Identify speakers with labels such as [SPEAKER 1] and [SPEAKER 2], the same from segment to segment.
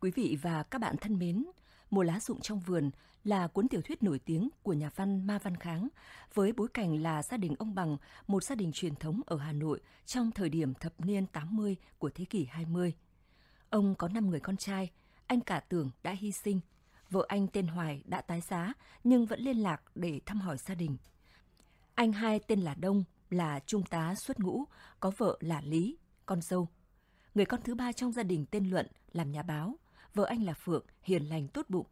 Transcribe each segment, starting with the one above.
[SPEAKER 1] Quý vị và các bạn thân mến, Mùa lá rụng trong vườn là cuốn tiểu thuyết nổi tiếng của nhà văn Ma Văn Kháng, với bối cảnh là gia đình ông Bằng, một gia đình truyền thống ở Hà Nội trong thời điểm thập niên 80 của thế kỷ 20. Ông có 5 người con trai, anh cả tưởng đã hy sinh, vợ anh tên Hoài đã tái giá nhưng vẫn liên lạc để thăm hỏi gia đình. Anh hai tên là Đông, là trung tá xuất ngũ, có vợ là Lý, con dâu. Người con thứ ba trong gia đình tên Luận làm nhà báo, vợ anh là Phượng, hiền lành tốt bụng.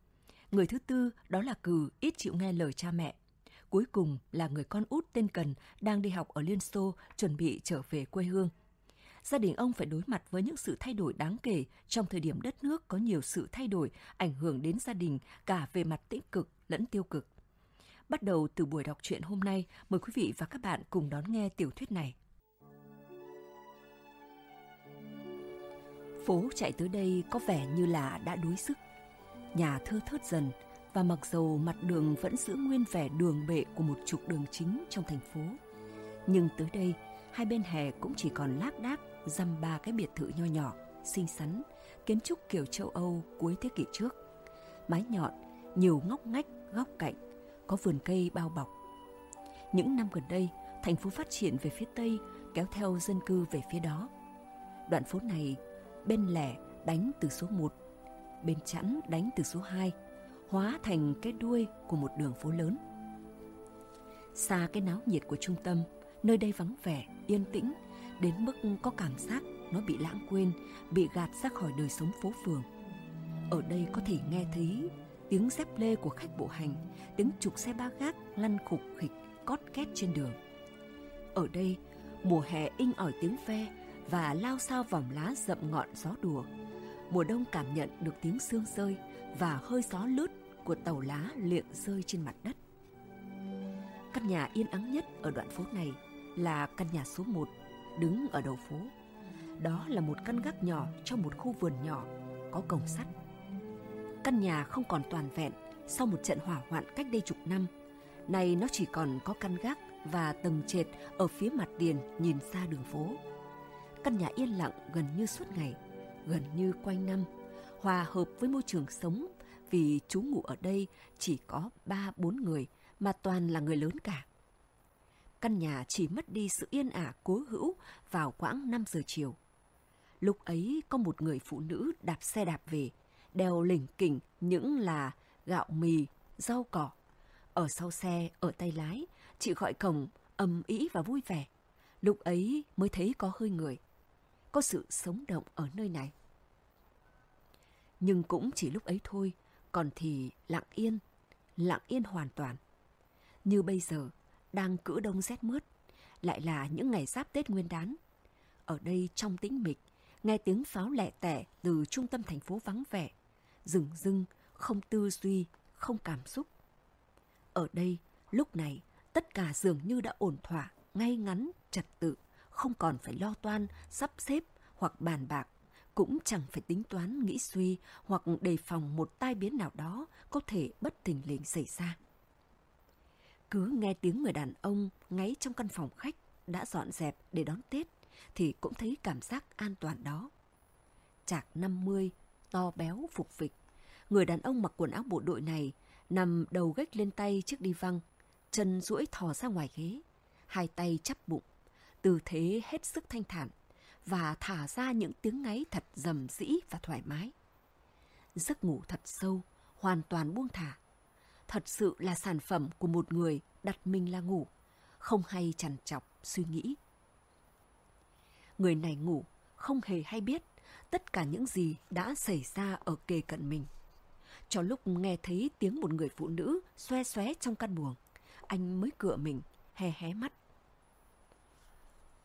[SPEAKER 1] Người thứ tư đó là Cừ, ít chịu nghe lời cha mẹ. Cuối cùng là người con út tên Cần đang đi học ở Liên Xô, chuẩn bị trở về quê hương. Gia đình ông phải đối mặt với những sự thay đổi đáng kể trong thời điểm đất nước có nhiều sự thay đổi ảnh hưởng đến gia đình cả về mặt tích cực lẫn tiêu cực. Bắt đầu từ buổi đọc truyện hôm nay, mời quý vị và các bạn cùng đón nghe tiểu thuyết này. Phố chạy tới đây có vẻ như là đã đuối sức. Nhà thưa thớt dần và mặc dầu mặt đường vẫn giữ nguyên vẻ đường bệ của một trục đường chính trong thành phố. Nhưng tới đây, hai bên hè cũng chỉ còn lác đác dăm ba cái biệt thự nho nhỏ, xinh xắn, kiến trúc kiểu châu Âu cuối thế kỷ trước. Mái nhọn, nhiều ngóc ngách, góc cạnh, có vườn cây bao bọc. Những năm gần đây, thành phố phát triển về phía Tây, kéo theo dân cư về phía đó. Đoạn phố này bên lẻ đánh từ số 1, bên chẵn đánh từ số 2, hóa thành cái đuôi của một đường phố lớn. Xa cái náo nhiệt của trung tâm, nơi đây vắng vẻ, yên tĩnh, đến mức có cảm giác nó bị lãng quên, bị gạt ra khỏi đời sống phố phường. Ở đây có thể nghe thấy tiếng dép lê của khách bộ hành, tiếng trục xe ba gác lăn khục khịch cót két trên đường. Ở đây, mùa hè inh ỏi tiếng ve và lao sao vòng lá rậm ngọn gió đùa. Mùa đông cảm nhận được tiếng sương rơi và hơi gió lướt của tàu lá liệng rơi trên mặt đất. Căn nhà yên ắng nhất ở đoạn phố này là căn nhà số 1, đứng ở đầu phố. Đó là một căn gác nhỏ trong một khu vườn nhỏ, có cổng sắt. Căn nhà không còn toàn vẹn sau một trận hỏa hoạn cách đây chục năm. nay nó chỉ còn có căn gác và tầng trệt ở phía mặt tiền nhìn xa đường phố. Căn nhà yên lặng gần như suốt ngày, gần như quanh năm, hòa hợp với môi trường sống vì chú ngủ ở đây chỉ có ba bốn người mà toàn là người lớn cả. Căn nhà chỉ mất đi sự yên ả cố hữu vào quãng 5 giờ chiều. Lúc ấy có một người phụ nữ đạp xe đạp về, đeo lỉnh kỉnh những là gạo mì, rau cỏ. Ở sau xe, ở tay lái, chị gọi cổng, ầm ĩ và vui vẻ. Lúc ấy mới thấy có hơi người có sự sống động ở nơi này. Nhưng cũng chỉ lúc ấy thôi, còn thì lặng yên, lặng yên hoàn toàn. Như bây giờ, đang cữ đông rét mướt, lại là những ngày giáp Tết Nguyên đán. Ở đây trong tĩnh mịch, nghe tiếng pháo lẻ tẻ từ trung tâm thành phố vắng vẻ, rừng rưng, không tư duy, không cảm xúc. Ở đây, lúc này, tất cả dường như đã ổn thỏa, ngay ngắn, trật tự không còn phải lo toan, sắp xếp hoặc bàn bạc, cũng chẳng phải tính toán nghĩ suy hoặc đề phòng một tai biến nào đó có thể bất thình lình xảy ra. Cứ nghe tiếng người đàn ông ngáy trong căn phòng khách đã dọn dẹp để đón Tết thì cũng thấy cảm giác an toàn đó. Chạc 50, to béo, phục vịch. Người đàn ông mặc quần áo bộ đội này nằm đầu gách lên tay trước đi văng, chân duỗi thò ra ngoài ghế, hai tay chắp bụng, tư thế hết sức thanh thản và thả ra những tiếng ngáy thật rầm rĩ và thoải mái. Giấc ngủ thật sâu, hoàn toàn buông thả. Thật sự là sản phẩm của một người đặt mình là ngủ, không hay chằn chọc suy nghĩ. Người này ngủ, không hề hay biết tất cả những gì đã xảy ra ở kề cận mình. Cho lúc nghe thấy tiếng một người phụ nữ xoe xoé trong căn buồng, anh mới cựa mình, hé hé mắt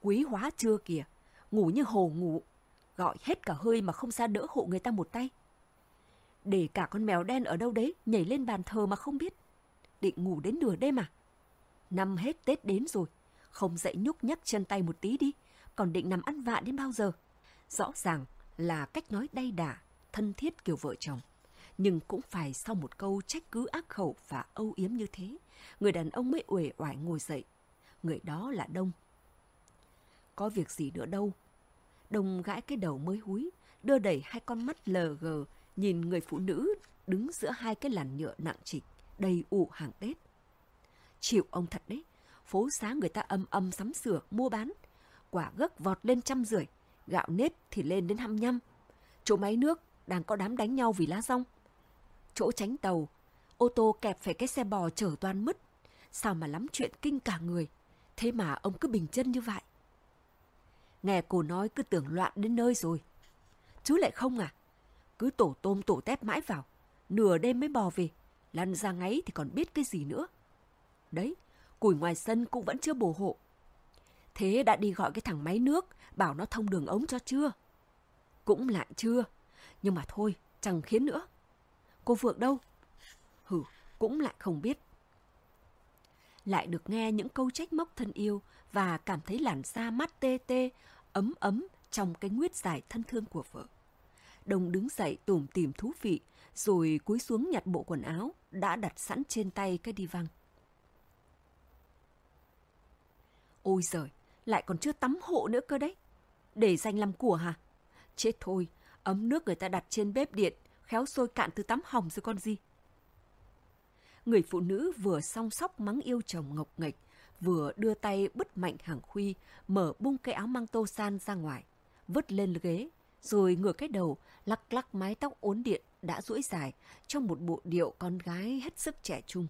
[SPEAKER 1] quý hóa chưa kìa, ngủ như hồ ngủ, gọi hết cả hơi mà không ra đỡ hộ người ta một tay. Để cả con mèo đen ở đâu đấy nhảy lên bàn thờ mà không biết. Định ngủ đến nửa đêm à? Năm hết Tết đến rồi, không dậy nhúc nhắc chân tay một tí đi, còn định nằm ăn vạ đến bao giờ? Rõ ràng là cách nói đay đả, thân thiết kiểu vợ chồng. Nhưng cũng phải sau một câu trách cứ ác khẩu và âu yếm như thế, người đàn ông mới uể oải ngồi dậy. Người đó là Đông, có việc gì nữa đâu. Đồng gãi cái đầu mới húi, đưa đẩy hai con mắt lờ gờ, nhìn người phụ nữ đứng giữa hai cái làn nhựa nặng trịch, đầy ủ hàng Tết. Chịu ông thật đấy, phố xá người ta âm âm sắm sửa, mua bán. Quả gấc vọt lên trăm rưỡi, gạo nếp thì lên đến hăm nhăm. Chỗ máy nước đang có đám đánh nhau vì lá rong. Chỗ tránh tàu, ô tô kẹp phải cái xe bò chở toan mứt. Sao mà lắm chuyện kinh cả người. Thế mà ông cứ bình chân như vậy. Nghe cô nói cứ tưởng loạn đến nơi rồi. Chứ lại không à? Cứ tổ tôm tổ tép mãi vào. Nửa đêm mới bò về. Lăn ra ngáy thì còn biết cái gì nữa. Đấy, củi ngoài sân cũng vẫn chưa bổ hộ. Thế đã đi gọi cái thằng máy nước, bảo nó thông đường ống cho chưa? Cũng lại chưa, nhưng mà thôi, chẳng khiến nữa. Cô Phượng đâu? Hử, cũng lại không biết. Lại được nghe những câu trách móc thân yêu và cảm thấy làn da mắt tê tê, ấm ấm trong cái nguyết dài thân thương của vợ. Đồng đứng dậy tủm tìm thú vị, rồi cúi xuống nhặt bộ quần áo đã đặt sẵn trên tay cái đi văng. Ôi giời, lại còn chưa tắm hộ nữa cơ đấy. Để dành làm của hả? Chết thôi, ấm nước người ta đặt trên bếp điện, khéo sôi cạn từ tắm hỏng rồi con gì. Người phụ nữ vừa song sóc mắng yêu chồng ngọc nghịch, vừa đưa tay bứt mạnh hàng khuy, mở bung cái áo măng tô san ra ngoài, vứt lên ghế, rồi ngửa cái đầu, lắc lắc mái tóc uốn điện đã duỗi dài trong một bộ điệu con gái hết sức trẻ trung.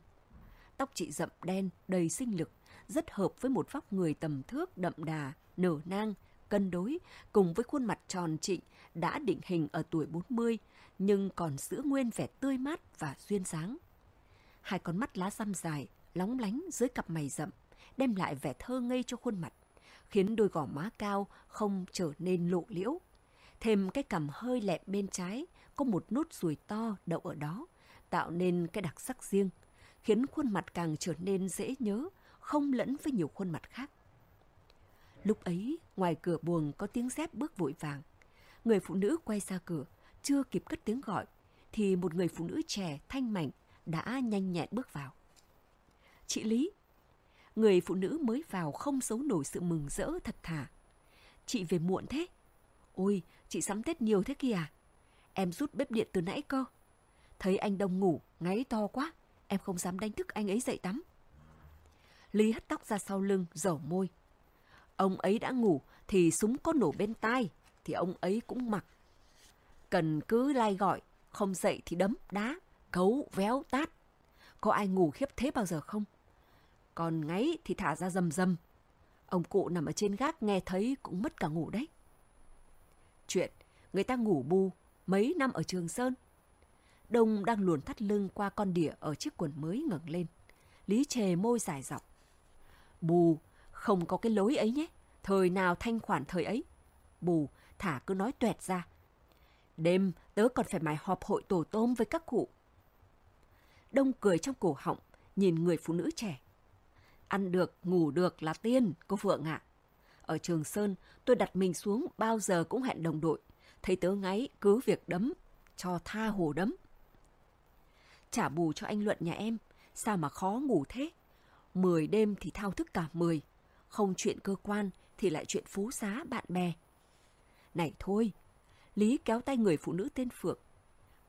[SPEAKER 1] Tóc chị rậm đen, đầy sinh lực, rất hợp với một vóc người tầm thước đậm đà, nở nang, cân đối, cùng với khuôn mặt tròn trịnh đã định hình ở tuổi 40, nhưng còn giữ nguyên vẻ tươi mát và duyên dáng. Hai con mắt lá răm dài, lóng lánh dưới cặp mày rậm, đem lại vẻ thơ ngây cho khuôn mặt, khiến đôi gò má cao không trở nên lộ liễu. Thêm cái cằm hơi lẹp bên trái, có một nốt ruồi to đậu ở đó, tạo nên cái đặc sắc riêng, khiến khuôn mặt càng trở nên dễ nhớ, không lẫn với nhiều khuôn mặt khác. Lúc ấy, ngoài cửa buồng có tiếng dép bước vội vàng. Người phụ nữ quay ra cửa, chưa kịp cất tiếng gọi, thì một người phụ nữ trẻ, thanh mảnh, đã nhanh nhẹn bước vào. Chị Lý, người phụ nữ mới vào không giấu nổi sự mừng rỡ thật thà. Chị về muộn thế? Ôi, chị sắm Tết nhiều thế kìa. Em rút bếp điện từ nãy cơ. Thấy anh Đông ngủ, ngáy to quá, em không dám đánh thức anh ấy dậy tắm. Lý hất tóc ra sau lưng, dầu môi. Ông ấy đã ngủ thì súng có nổ bên tai, thì ông ấy cũng mặc. Cần cứ lai gọi, không dậy thì đấm, đá, cấu, véo, tát. Có ai ngủ khiếp thế bao giờ không? Còn ngáy thì thả ra rầm rầm. Ông cụ nằm ở trên gác nghe thấy cũng mất cả ngủ đấy. Chuyện, người ta ngủ bu mấy năm ở Trường Sơn. Đông đang luồn thắt lưng qua con đỉa ở chiếc quần mới ngẩng lên. Lý chề môi dài dọc. Bù, không có cái lối ấy nhé. Thời nào thanh khoản thời ấy. Bù, thả cứ nói tuẹt ra. Đêm, tớ còn phải mải họp hội tổ tôm với các cụ. Đông cười trong cổ họng, nhìn người phụ nữ trẻ. Ăn được, ngủ được là tiên, cô Phượng ạ. Ở Trường Sơn, tôi đặt mình xuống bao giờ cũng hẹn đồng đội. Thấy tớ ngáy, cứ việc đấm, cho tha hồ đấm. Trả bù cho anh Luận nhà em, sao mà khó ngủ thế? Mười đêm thì thao thức cả mười, không chuyện cơ quan thì lại chuyện phú xá bạn bè. Này thôi, Lý kéo tay người phụ nữ tên Phượng.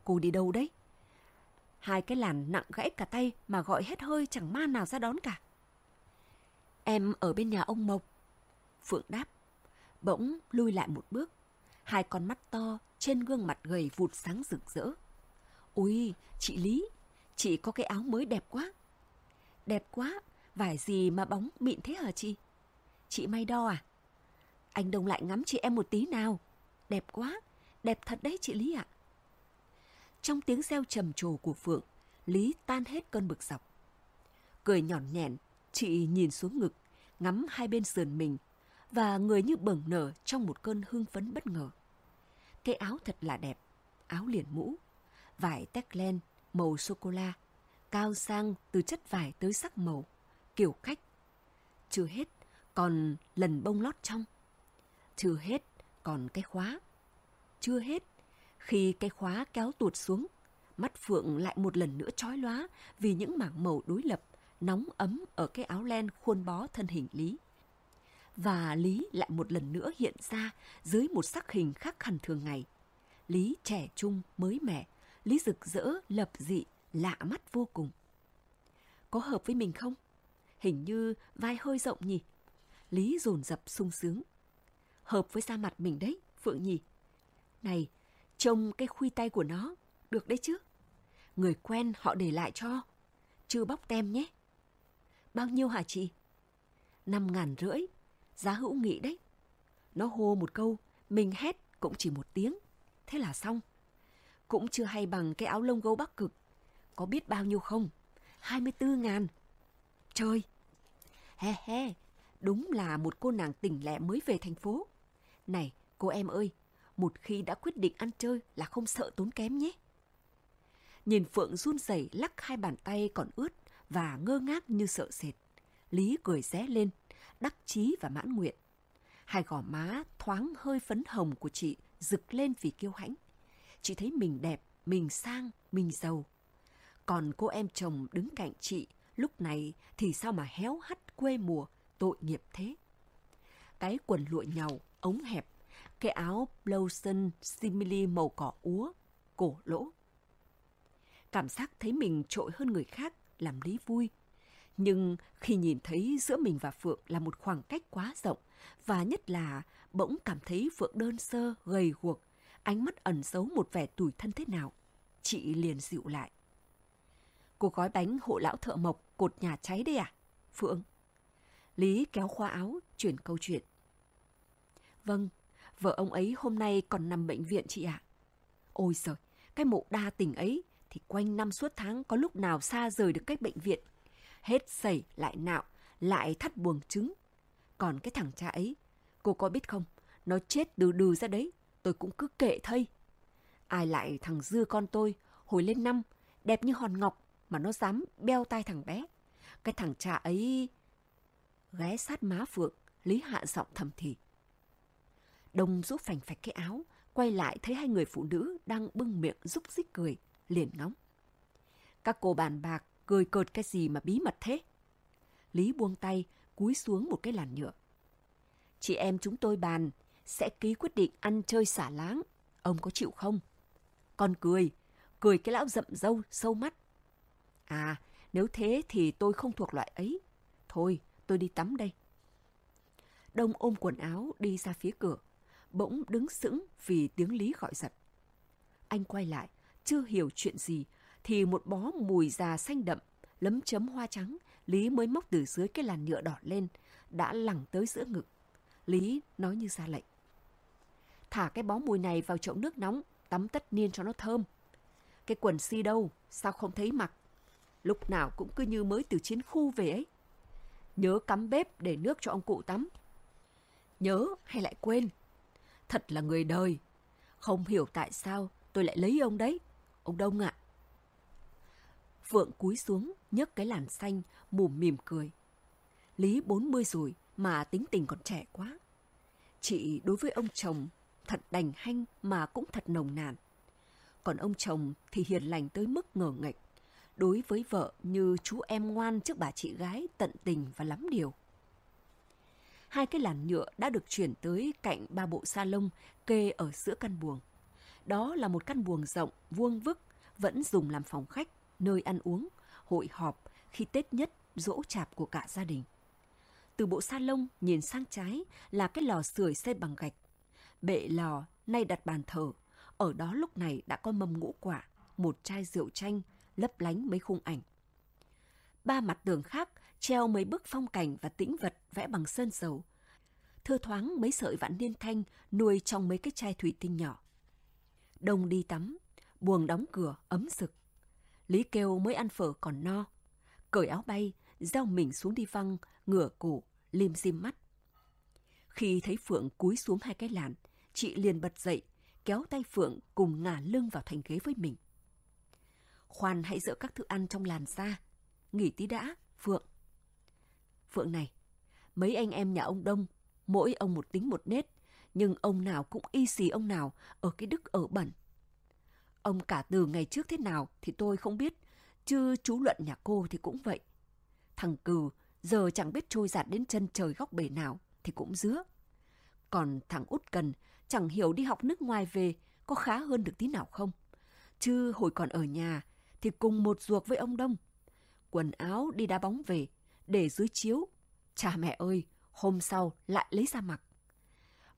[SPEAKER 1] Cô đi đâu đấy? Hai cái làn nặng gãy cả tay mà gọi hết hơi chẳng ma nào ra đón cả. Em ở bên nhà ông Mộc. Phượng đáp. Bỗng lui lại một bước. Hai con mắt to trên gương mặt gầy vụt sáng rực rỡ. Ôi, chị Lý, chị có cái áo mới đẹp quá. Đẹp quá, vải gì mà bóng mịn thế hả chị? Chị may đo à? Anh Đông lại ngắm chị em một tí nào. Đẹp quá, đẹp thật đấy chị Lý ạ. Trong tiếng reo trầm trồ của Phượng, Lý tan hết cơn bực dọc. Cười nhọn nhẹn, chị nhìn xuống ngực, ngắm hai bên sườn mình và người như bừng nở trong một cơn hưng phấn bất ngờ. Cái áo thật là đẹp, áo liền mũ, vải tech len màu sô-cô-la, cao sang từ chất vải tới sắc màu, kiểu cách. Chưa hết, còn lần bông lót trong. Chưa hết, còn cái khóa. Chưa hết, khi cái khóa kéo tuột xuống, mắt Phượng lại một lần nữa chói lóa vì những mảng màu đối lập, nóng ấm ở cái áo len khuôn bó thân hình Lý. Và Lý lại một lần nữa hiện ra dưới một sắc hình khác hẳn thường ngày. Lý trẻ trung, mới mẻ, Lý rực rỡ, lập dị, lạ mắt vô cùng. Có hợp với mình không? Hình như vai hơi rộng nhỉ? Lý dồn dập sung sướng. Hợp với da mặt mình đấy, Phượng nhỉ? Này, trông cái khuy tay của nó, được đấy chứ? Người quen họ để lại cho. Chưa bóc tem nhé. Bao nhiêu hả chị? Năm ngàn rưỡi, giá hữu nghị đấy. Nó hô một câu, mình hét cũng chỉ một tiếng. Thế là xong. Cũng chưa hay bằng cái áo lông gấu bắc cực. Có biết bao nhiêu không? 24 ngàn. Trời! He he, đúng là một cô nàng tỉnh lẻ mới về thành phố. Này, cô em ơi, một khi đã quyết định ăn chơi là không sợ tốn kém nhé. Nhìn Phượng run rẩy lắc hai bàn tay còn ướt và ngơ ngác như sợ sệt. Lý cười ré lên, đắc chí và mãn nguyện. Hai gò má thoáng hơi phấn hồng của chị rực lên vì kiêu hãnh. Chị thấy mình đẹp, mình sang, mình giàu. Còn cô em chồng đứng cạnh chị, lúc này thì sao mà héo hắt quê mùa, tội nghiệp thế. Cái quần lụa nhàu, ống hẹp, cái áo blouson simili màu cỏ úa, cổ lỗ. Cảm giác thấy mình trội hơn người khác làm Lý vui. Nhưng khi nhìn thấy giữa mình và Phượng là một khoảng cách quá rộng, và nhất là bỗng cảm thấy Phượng đơn sơ, gầy guộc, ánh mắt ẩn giấu một vẻ tủi thân thế nào, chị liền dịu lại. Cô gói bánh hộ lão thợ mộc cột nhà cháy đây à? Phượng. Lý kéo khoa áo, chuyển câu chuyện. Vâng, vợ ông ấy hôm nay còn nằm bệnh viện chị ạ. Ôi giời, cái mộ đa tình ấy thì quanh năm suốt tháng có lúc nào xa rời được cách bệnh viện. Hết sẩy lại nạo, lại thắt buồng trứng. Còn cái thằng cha ấy, cô có biết không, nó chết đừ đừ ra đấy, tôi cũng cứ kệ thây. Ai lại thằng dư con tôi, hồi lên năm, đẹp như hòn ngọc mà nó dám beo tai thằng bé. Cái thằng cha ấy... Ghé sát má Phượng, Lý hạ giọng thầm thì. Đông rút phành phạch cái áo, quay lại thấy hai người phụ nữ đang bưng miệng rúc rích cười, liền ngóng. Các cô bàn bạc, cười cợt cái gì mà bí mật thế? Lý buông tay, cúi xuống một cái làn nhựa. Chị em chúng tôi bàn, sẽ ký quyết định ăn chơi xả láng. Ông có chịu không? Con cười, cười cái lão rậm râu, sâu mắt. À, nếu thế thì tôi không thuộc loại ấy. Thôi, tôi đi tắm đây. Đông ôm quần áo đi ra phía cửa, bỗng đứng sững vì tiếng Lý gọi giật. Anh quay lại, chưa hiểu chuyện gì, thì một bó mùi già xanh đậm, lấm chấm hoa trắng, Lý mới móc từ dưới cái làn nhựa đỏ lên, đã lẳng tới giữa ngực. Lý nói như ra lệnh. Thả cái bó mùi này vào chậu nước nóng, tắm tất niên cho nó thơm. Cái quần si đâu, sao không thấy mặc? Lúc nào cũng cứ như mới từ chiến khu về ấy. Nhớ cắm bếp để nước cho ông cụ tắm. Nhớ hay lại quên? Thật là người đời. Không hiểu tại sao tôi lại lấy ông đấy. Ông Đông ạ. À. Phượng cúi xuống, nhấc cái làn xanh, mùm mỉm cười. Lý 40 rồi mà tính tình còn trẻ quá. Chị đối với ông chồng thật đành hanh mà cũng thật nồng nàn. Còn ông chồng thì hiền lành tới mức ngờ nghệch. Đối với vợ như chú em ngoan trước bà chị gái tận tình và lắm điều. Hai cái làn nhựa đã được chuyển tới cạnh ba bộ sa lông kê ở giữa căn buồng. Đó là một căn buồng rộng, vuông vức, vẫn dùng làm phòng khách, nơi ăn uống, hội họp khi Tết nhất, dỗ chạp của cả gia đình. Từ bộ sa lông nhìn sang trái là cái lò sưởi xây bằng gạch. Bệ lò nay đặt bàn thờ, ở đó lúc này đã có mâm ngũ quả, một chai rượu chanh, lấp lánh mấy khung ảnh. Ba mặt tường khác treo mấy bức phong cảnh và tĩnh vật vẽ bằng sơn dầu. Thơ thoáng mấy sợi vạn niên thanh nuôi trong mấy cái chai thủy tinh nhỏ. Đông đi tắm, buồng đóng cửa, ấm sực. Lý kêu mới ăn phở còn no. Cởi áo bay, giao mình xuống đi văng, ngửa cổ, lim dim mắt. Khi thấy Phượng cúi xuống hai cái làn, chị liền bật dậy, kéo tay Phượng cùng ngả lưng vào thành ghế với mình. Khoan hãy dỡ các thức ăn trong làn ra. Nghỉ tí đã, Phượng. Phượng này, mấy anh em nhà ông Đông, mỗi ông một tính một nết, nhưng ông nào cũng y xì ông nào ở cái đức ở bẩn. Ông cả từ ngày trước thế nào thì tôi không biết, chứ chú Luận nhà cô thì cũng vậy. Thằng Cừ giờ chẳng biết trôi giạt đến chân trời góc bể nào thì cũng dứa. Còn thằng út cần chẳng hiểu đi học nước ngoài về có khá hơn được tí nào không? Chứ hồi còn ở nhà thì cùng một ruột với ông Đông. Quần áo đi đá bóng về, để dưới chiếu. Cha mẹ ơi, hôm sau lại lấy ra mặc.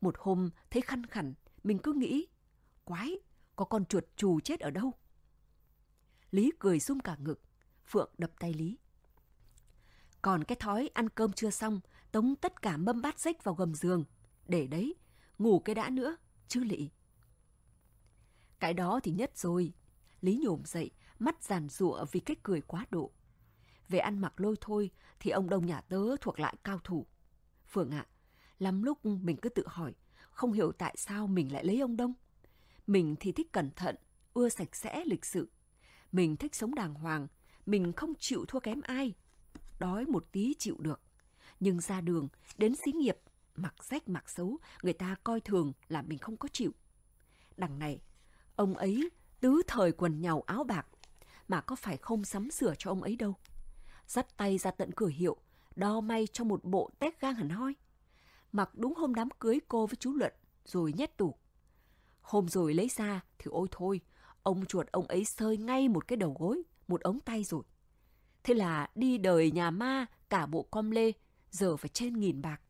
[SPEAKER 1] Một hôm thấy khăn khẳng, mình cứ nghĩ, quái, có con chuột chù chết ở đâu? Lý cười rung cả ngực, Phượng đập tay Lý. Còn cái thói ăn cơm chưa xong, tống tất cả mâm bát rách vào gầm giường. Để đấy, ngủ cái đã nữa, chứ lị. Cái đó thì nhất rồi. Lý nhổm dậy, mắt giàn rụa vì cái cười quá độ. Về ăn mặc lôi thôi thì ông đông nhà tớ thuộc lại cao thủ. Phượng ạ, à, lắm lúc mình cứ tự hỏi, không hiểu tại sao mình lại lấy ông đông. Mình thì thích cẩn thận, ưa sạch sẽ, lịch sự. Mình thích sống đàng hoàng, mình không chịu thua kém ai. Đói một tí chịu được. Nhưng ra đường, đến xí nghiệp, mặc rách mặc xấu, người ta coi thường là mình không có chịu. Đằng này, ông ấy tứ thời quần nhàu áo bạc, mà có phải không sắm sửa cho ông ấy đâu. Dắt tay ra tận cửa hiệu, đo may cho một bộ tét gang hẳn hoi. Mặc đúng hôm đám cưới cô với chú Luận, rồi nhét tủ. Hôm rồi lấy ra thì ôi thôi, ông chuột ông ấy sơi ngay một cái đầu gối, một ống tay rồi. Thế là đi đời nhà ma cả bộ com lê, giờ phải trên nghìn bạc.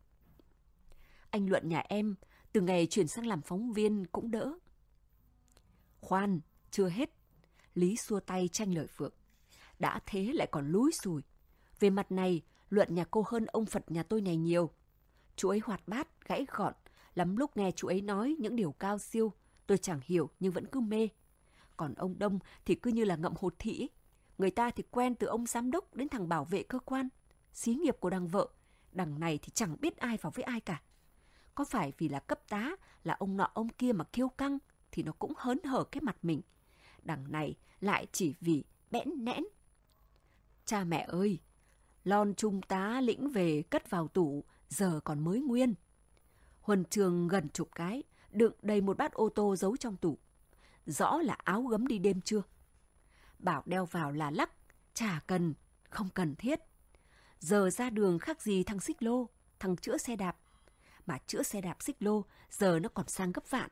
[SPEAKER 1] Anh Luận nhà em, từ ngày chuyển sang làm phóng viên cũng đỡ. Khoan, chưa hết. Lý xua tay tranh lời Phượng. Đã thế lại còn lúi xùi. Về mặt này, Luận nhà cô hơn ông Phật nhà tôi này nhiều. Chú ấy hoạt bát, gãy gọn. Lắm lúc nghe chú ấy nói những điều cao siêu, tôi chẳng hiểu nhưng vẫn cứ mê. Còn ông Đông thì cứ như là ngậm hột thị. Người ta thì quen từ ông giám đốc đến thằng bảo vệ cơ quan, xí nghiệp của đằng vợ. Đằng này thì chẳng biết ai vào với ai cả. Có phải vì là cấp tá, là ông nọ ông kia mà kiêu căng, thì nó cũng hớn hở cái mặt mình. Đằng này lại chỉ vì bẽn nẽn. Cha mẹ ơi, lon trung tá lĩnh về cất vào tủ, giờ còn mới nguyên. Huân trường gần chục cái, đựng đầy một bát ô tô giấu trong tủ. Rõ là áo gấm đi đêm chưa? Bảo đeo vào là lắc, chả cần, không cần thiết. Giờ ra đường khác gì thằng xích lô, thằng chữa xe đạp. Mà chữa xe đạp xích lô giờ nó còn sang gấp vạn.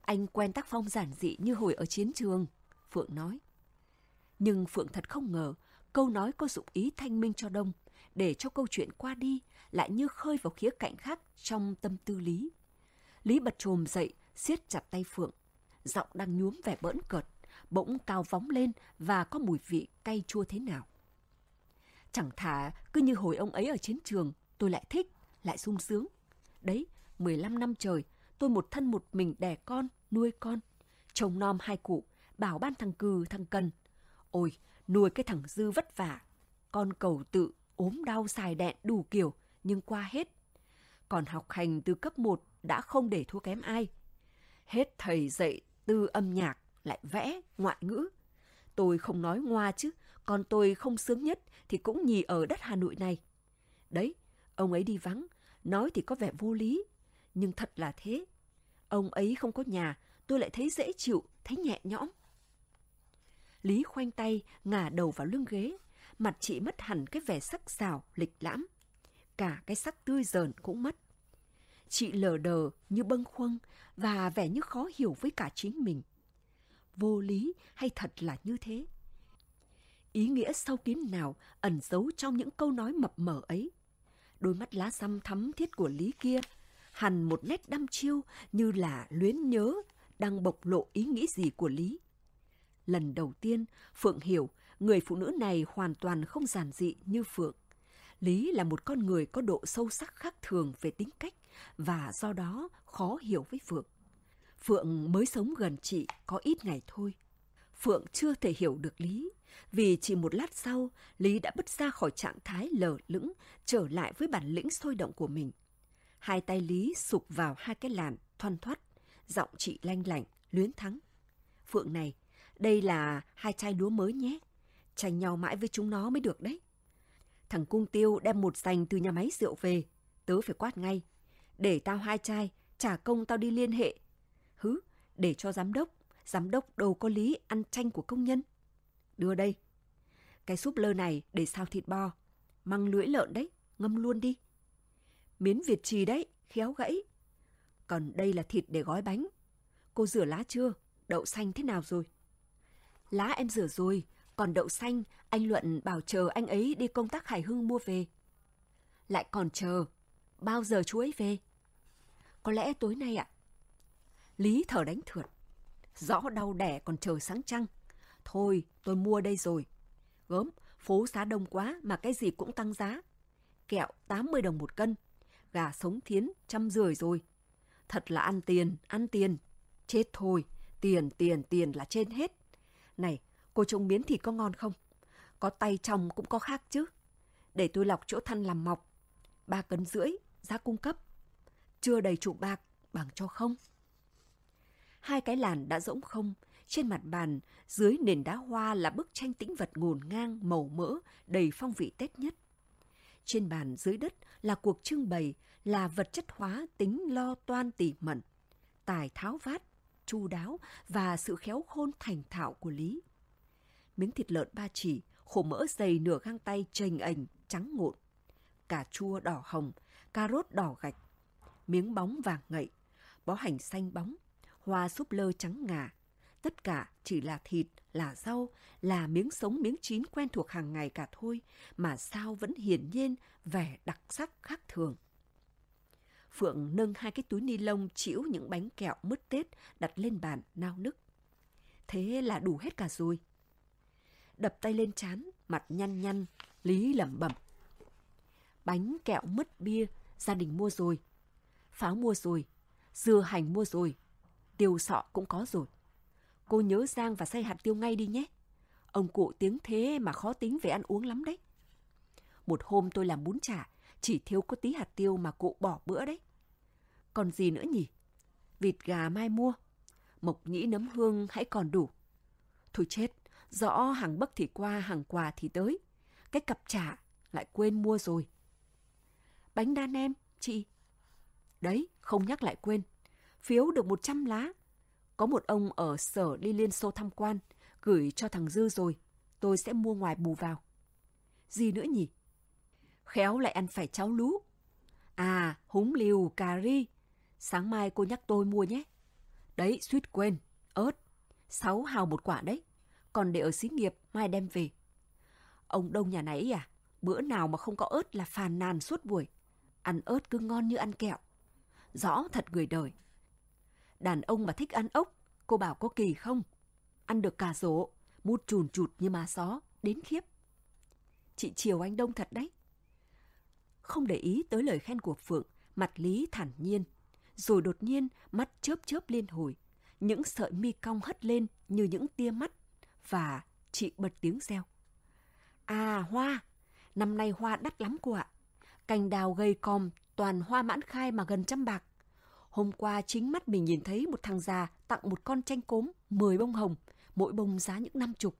[SPEAKER 1] Anh quen tác phong giản dị như hồi ở chiến trường, Phượng nói. Nhưng Phượng thật không ngờ, câu nói có dụng ý thanh minh cho Đông, để cho câu chuyện qua đi, lại như khơi vào khía cạnh khác trong tâm tư Lý. Lý bật trồm dậy, siết chặt tay Phượng. Giọng đang nhuốm vẻ bỡn cợt, bỗng cao vóng lên và có mùi vị cay chua thế nào. Chẳng thà cứ như hồi ông ấy ở chiến trường, tôi lại thích, lại sung sướng. Đấy, 15 năm trời, tôi một thân một mình đẻ con, nuôi con. Chồng nom hai cụ, bảo ban thằng cừ, thằng cần. Ôi, nuôi cái thằng dư vất vả. Con cầu tự, ốm đau xài đẹn đủ kiểu, nhưng qua hết. Còn học hành từ cấp 1 đã không để thua kém ai. Hết thầy dạy từ âm nhạc, lại vẽ, ngoại ngữ. Tôi không nói ngoa chứ, còn tôi không sướng nhất thì cũng nhì ở đất Hà Nội này. Đấy, ông ấy đi vắng, nói thì có vẻ vô lý, nhưng thật là thế. Ông ấy không có nhà, tôi lại thấy dễ chịu, thấy nhẹ nhõm. Lý khoanh tay, ngả đầu vào lưng ghế, mặt chị mất hẳn cái vẻ sắc sảo, lịch lãm. Cả cái sắc tươi dờn cũng mất. Chị lờ đờ như bâng khuâng và vẻ như khó hiểu với cả chính mình. Vô lý hay thật là như thế? Ý nghĩa sâu kín nào ẩn giấu trong những câu nói mập mờ ấy? Đôi mắt lá xăm thắm thiết của Lý kia hằn một nét đăm chiêu như là luyến nhớ đang bộc lộ ý nghĩ gì của Lý. Lần đầu tiên, Phượng hiểu người phụ nữ này hoàn toàn không giản dị như Phượng. Lý là một con người có độ sâu sắc khác thường về tính cách và do đó khó hiểu với Phượng. Phượng mới sống gần chị có ít ngày thôi. Phượng chưa thể hiểu được Lý, vì chỉ một lát sau, Lý đã bứt ra khỏi trạng thái lờ lững, trở lại với bản lĩnh sôi động của mình. Hai tay Lý sụp vào hai cái làn, thoăn thoắt, giọng chị lanh lảnh, luyến thắng. Phượng này, đây là hai chai lúa mới nhé. Tranh nhau mãi với chúng nó mới được đấy. Thằng cung tiêu đem một sành từ nhà máy rượu về. Tớ phải quát ngay. Để tao hai chai, trả công tao đi liên hệ. Hứ, để cho giám đốc. Giám đốc đâu có lý ăn tranh của công nhân. Đưa đây. Cái súp lơ này để xào thịt bò. Măng lưỡi lợn đấy, ngâm luôn đi. Miến Việt trì đấy, khéo gãy. Còn đây là thịt để gói bánh. Cô rửa lá chưa? Đậu xanh thế nào rồi? Lá em rửa rồi, còn đậu xanh, anh Luận bảo chờ anh ấy đi công tác Hải Hưng mua về. Lại còn chờ, bao giờ chú ấy về? Có lẽ tối nay ạ. Lý thở đánh thượt. Rõ đau đẻ còn chờ sáng trăng. Thôi, tôi mua đây rồi. Gớm, phố giá đông quá mà cái gì cũng tăng giá. Kẹo 80 đồng một cân. Gà sống thiến trăm rưỡi rồi. Thật là ăn tiền, ăn tiền. Chết thôi, tiền, tiền, tiền là trên hết. Này, cô trông miến thịt có ngon không? Có tay trong cũng có khác chứ. Để tôi lọc chỗ thăn làm mọc. Ba cân rưỡi, giá cung cấp. Chưa đầy trụ bạc, bằng cho không. Hai cái làn đã rỗng không, trên mặt bàn, dưới nền đá hoa là bức tranh tĩnh vật ngổn ngang, màu mỡ, đầy phong vị Tết nhất. Trên bàn dưới đất là cuộc trưng bày, là vật chất hóa tính lo toan tỉ mẩn, tài tháo vát, chu đáo và sự khéo khôn thành thạo của Lý. Miếng thịt lợn ba chỉ, khổ mỡ dày nửa găng tay chênh ảnh, trắng ngộn. Cà chua đỏ hồng, cà rốt đỏ gạch, miếng bóng vàng ngậy, bó hành xanh bóng, hoa súp lơ trắng ngà. Tất cả chỉ là thịt, là rau, là miếng sống miếng chín quen thuộc hàng ngày cả thôi, mà sao vẫn hiển nhiên vẻ đặc sắc khác thường. Phượng nâng hai cái túi ni lông chĩu những bánh kẹo mứt Tết đặt lên bàn nao nức. Thế là đủ hết cả rồi. Đập tay lên chán, mặt nhăn nhăn, Lý lẩm bẩm. Bánh kẹo mứt bia, gia đình mua rồi. Pháo mua rồi, dưa hành mua rồi, tiêu sọ cũng có rồi. Cô nhớ Giang và xay hạt tiêu ngay đi nhé. Ông cụ tiếng thế mà khó tính về ăn uống lắm đấy. Một hôm tôi làm bún chả, chỉ thiếu có tí hạt tiêu mà cụ bỏ bữa đấy. Còn gì nữa nhỉ? Vịt gà mai mua. Mộc nhĩ nấm hương hãy còn đủ. Thôi chết, rõ hàng bấc thì qua, hàng quà thì tới. Cái cặp chả lại quên mua rồi. Bánh đa nem, chị. Đấy, không nhắc lại quên. Phiếu được 100 lá. Có một ông ở sở đi Liên Xô tham quan, gửi cho thằng Dư rồi. Tôi sẽ mua ngoài bù vào. Gì nữa nhỉ? Khéo lại ăn phải cháo lú. À, húng liều, cà ri. Sáng mai cô nhắc tôi mua nhé. Đấy, suýt quên. Ớt. sáu hào một quả đấy. Còn để ở xí nghiệp, mai đem về. Ông đông nhà nãy à? Bữa nào mà không có ớt là phàn nàn suốt buổi. Ăn ớt cứ ngon như ăn kẹo. Rõ thật người đời. Đàn ông mà thích ăn ốc, cô bảo có kỳ không? Ăn được cà rổ, mút chùn chụt như má gió, đến khiếp. Chị chiều anh Đông thật đấy. Không để ý tới lời khen của Phượng, mặt Lý thản nhiên. Rồi đột nhiên, mắt chớp chớp liên hồi. Những sợi mi cong hất lên như những tia mắt. Và chị bật tiếng reo. À, hoa! Năm nay hoa đắt lắm cô ạ. Cành đào gây com, toàn hoa mãn khai mà gần trăm bạc. Hôm qua chính mắt mình nhìn thấy một thằng già tặng một con chanh cốm 10 bông hồng, mỗi bông giá những năm chục.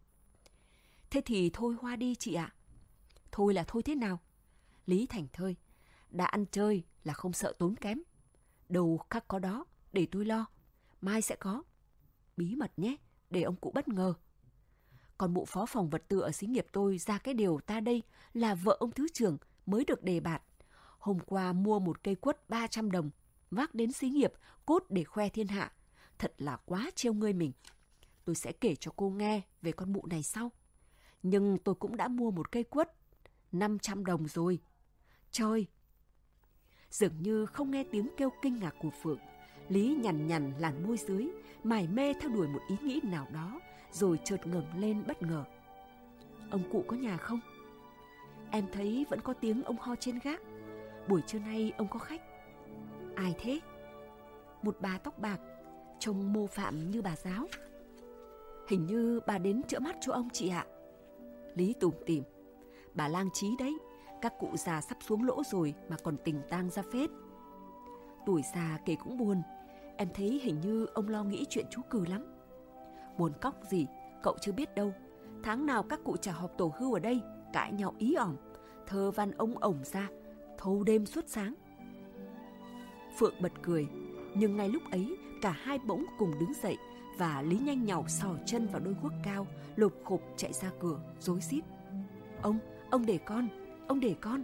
[SPEAKER 1] Thế thì thôi hoa đi chị ạ. Thôi là thôi thế nào? Lý Thành thơi, đã ăn chơi là không sợ tốn kém. Đầu khắc có đó, để tôi lo. Mai sẽ có. Bí mật nhé, để ông cụ bất ngờ. Còn bộ phó phòng vật tư ở xí nghiệp tôi ra cái điều ta đây là vợ ông thứ trưởng mới được đề bạt. Hôm qua mua một cây quất 300 đồng, vác đến xí nghiệp, cốt để khoe thiên hạ. Thật là quá trêu ngươi mình. Tôi sẽ kể cho cô nghe về con mụ này sau. Nhưng tôi cũng đã mua một cây quất, 500 đồng rồi. Trời! Dường như không nghe tiếng kêu kinh ngạc của Phượng, Lý nhằn nhằn làn môi dưới, mải mê theo đuổi một ý nghĩ nào đó, rồi chợt ngẩng lên bất ngờ. Ông cụ có nhà không? Em thấy vẫn có tiếng ông ho trên gác. Buổi trưa nay ông có khách. Ai thế? Một bà tóc bạc, trông mô phạm như bà giáo. Hình như bà đến chữa mắt cho ông chị ạ. Lý tủm tìm. Bà lang trí đấy, các cụ già sắp xuống lỗ rồi mà còn tình tang ra phết. Tuổi già kể cũng buồn, em thấy hình như ông lo nghĩ chuyện chú cừ lắm. Buồn cóc gì, cậu chưa biết đâu. Tháng nào các cụ trả họp tổ hưu ở đây, cãi nhau ý ỏm, thơ văn ông ổng ra, thâu đêm suốt sáng. Phượng bật cười, nhưng ngay lúc ấy cả hai bỗng cùng đứng dậy và Lý nhanh nhào sò chân vào đôi guốc cao, lột khục chạy ra cửa, rối xít. Ông, ông để con, ông để con.